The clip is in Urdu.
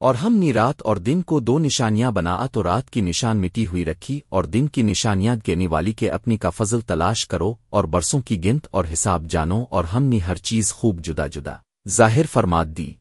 اور ہم نے رات اور دن کو دو نشانیاں بنا تو رات کی نشان مٹی ہوئی رکھی اور دن کی نشانیاں گینے والی کے اپنی کا فضل تلاش کرو اور برسوں کی گنت اور حساب جانو اور ہم نے ہر چیز خوب جدا جدا۔ ظاہر فرماد دی۔